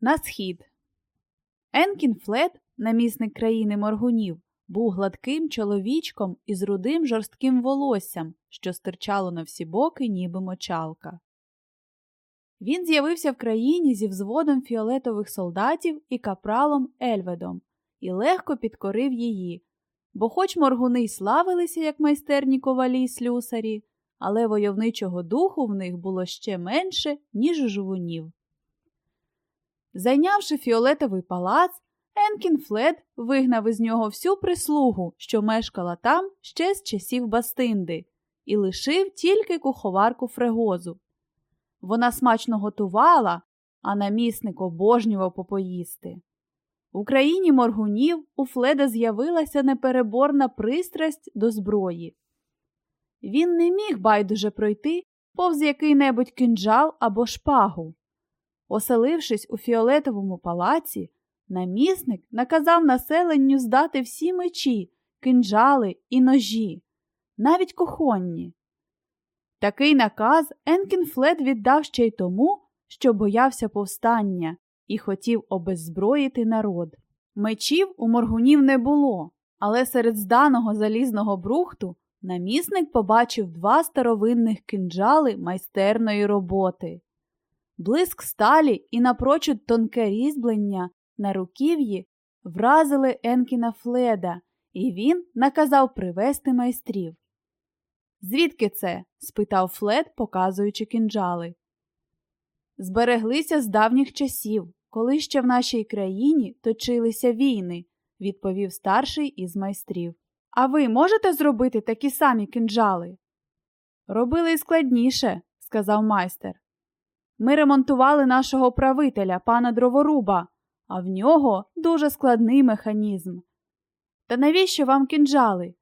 На схід. Енкін Флет, намісник країни моргунів, був гладким чоловічком із рудим жорстким волоссям, що стирчало на всі боки, ніби мочалка. Він з'явився в країні зі взводом фіолетових солдатів і капралом Ельведом і легко підкорив її, бо, хоч моргуни й славилися, як майстерні ковалі й слюсарі, але войовничого духу в них було ще менше, ніж у жовунів. Зайнявши фіолетовий палац, Енкін Флед вигнав із нього всю прислугу, що мешкала там ще з часів Бастинди, і лишив тільки куховарку фрегозу. Вона смачно готувала, а намісник обожнював попоїсти. В Україні моргунів у Фледа з'явилася непереборна пристрасть до зброї. Він не міг байдуже пройти повз який-небудь кинджал або шпагу. Оселившись у фіолетовому палаці, намісник наказав населенню здати всі мечі, кинджали і ножі, навіть кухонні. Такий наказ Енкін Флет віддав ще й тому, що боявся повстання і хотів обеззброїти народ. Мечів у моргунів не було, але серед зданого залізного брухту намісник побачив два старовинних кинджали майстерної роботи. Блиск сталі і напрочуд тонке різьблення на руків'ї вразили Енкіна Фледа, і він наказав привезти майстрів. Звідки це? спитав Флед, показуючи кинджали. Збереглися з давніх часів, коли ще в нашій країні точилися війни, відповів старший із майстрів. А ви можете зробити такі самі кинджали? Робили складніше, сказав майстер. Ми ремонтували нашого правителя, пана дроворуба, а в нього дуже складний механізм. Та навіщо вам кинджали?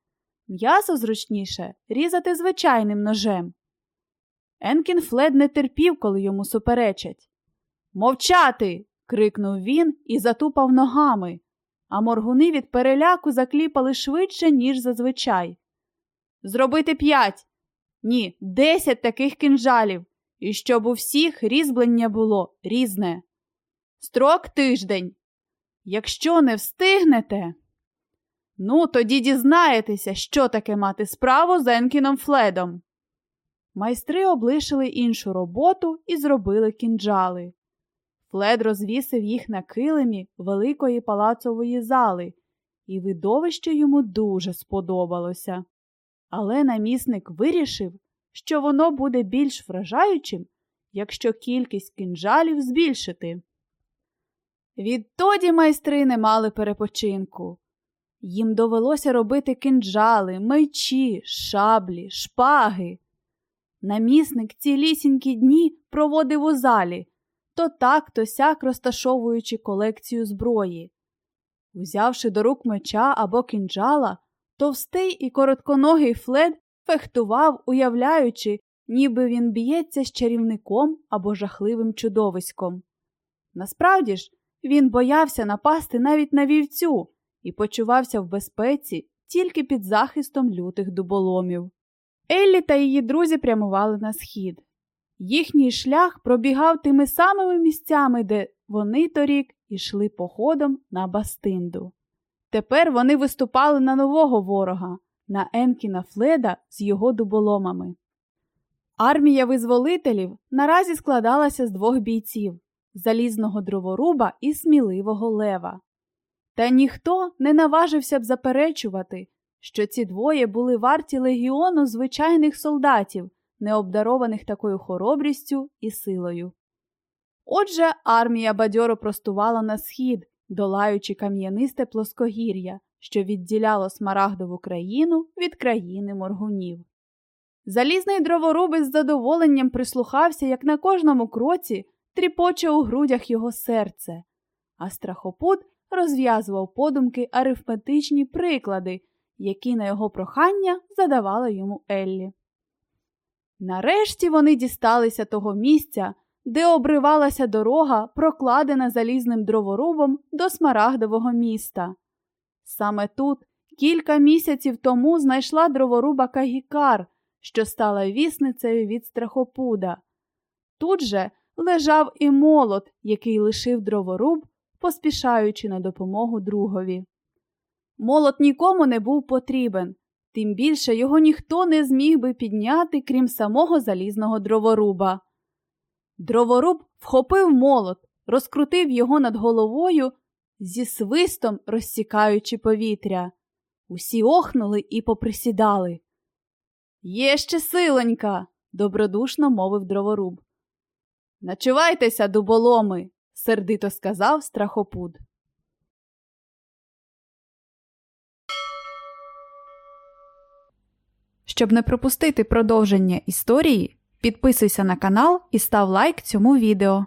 М'ясо зручніше різати звичайним ножем. Енкін Флед не терпів, коли йому суперечать. Мовчати. крикнув він і затупав ногами, а моргуни від переляку закліпали швидше, ніж зазвичай. Зробити п'ять. Ні, десять таких кинжалів, і щоб у всіх різьблення було різне. Строк тиждень. Якщо не встигнете. Ну, тоді дізнаєтеся, що таке мати справу з Енкіном Фледом. Майстри облишили іншу роботу і зробили кінджали. Флед розвісив їх на килимі великої палацової зали, і видовище йому дуже сподобалося. Але намісник вирішив, що воно буде більш вражаючим, якщо кількість кінжалів збільшити. Відтоді майстри не мали перепочинку. Їм довелося робити кинджали, мечі, шаблі, шпаги. Намісник цілісінькі дні проводив у залі, то так, то сяк розташовуючи колекцію зброї. Взявши до рук меча або кинджала, товстий і коротконогий Флед фехтував, уявляючи, ніби він б'ється з чарівником або жахливим чудовиськом. Насправді ж, він боявся напасти навіть на вівцю і почувався в безпеці тільки під захистом лютих дуболомів. Еллі та її друзі прямували на схід. Їхній шлях пробігав тими самими місцями, де вони торік ішли походом на Бастинду. Тепер вони виступали на нового ворога, на Енкіна Фледа з його дуболомами. Армія визволителів наразі складалася з двох бійців залізного дроворуба і сміливого лева. Та ніхто не наважився б заперечувати, що ці двоє були варті легіону звичайних солдатів, не обдарованих такою хоробрістю і силою. Отже, армія бадьоро простувала на схід, долаючи кам'янисте плоскогір'я, що відділяло смарагдову країну від країни моргунів. Залізний дроворуб із задоволенням прислухався, як на кожному кроці тріпоче у грудях його серце, а страхопут розв'язував подумки арифметичні приклади, які на його прохання задавала йому Еллі. Нарешті вони дісталися того місця, де обривалася дорога, прокладена залізним дроворубом до смарагдового міста. Саме тут кілька місяців тому знайшла дроворуба Кагікар, що стала вісницею від страхопуда. Тут же лежав і молот, який лишив дроворуб, поспішаючи на допомогу другові. Молот нікому не був потрібен, тим більше його ніхто не зміг би підняти, крім самого залізного дроворуба. Дроворуб вхопив молот, розкрутив його над головою, зі свистом розсікаючи повітря. Усі охнули і поприсідали. Є ще силонька, добродушно мовив дроворуб. Начувайтеся, дуболоми, сердито сказав страхопуд. Щоб не пропустити продовження історії, підписуйся на канал і став лайк цьому відео.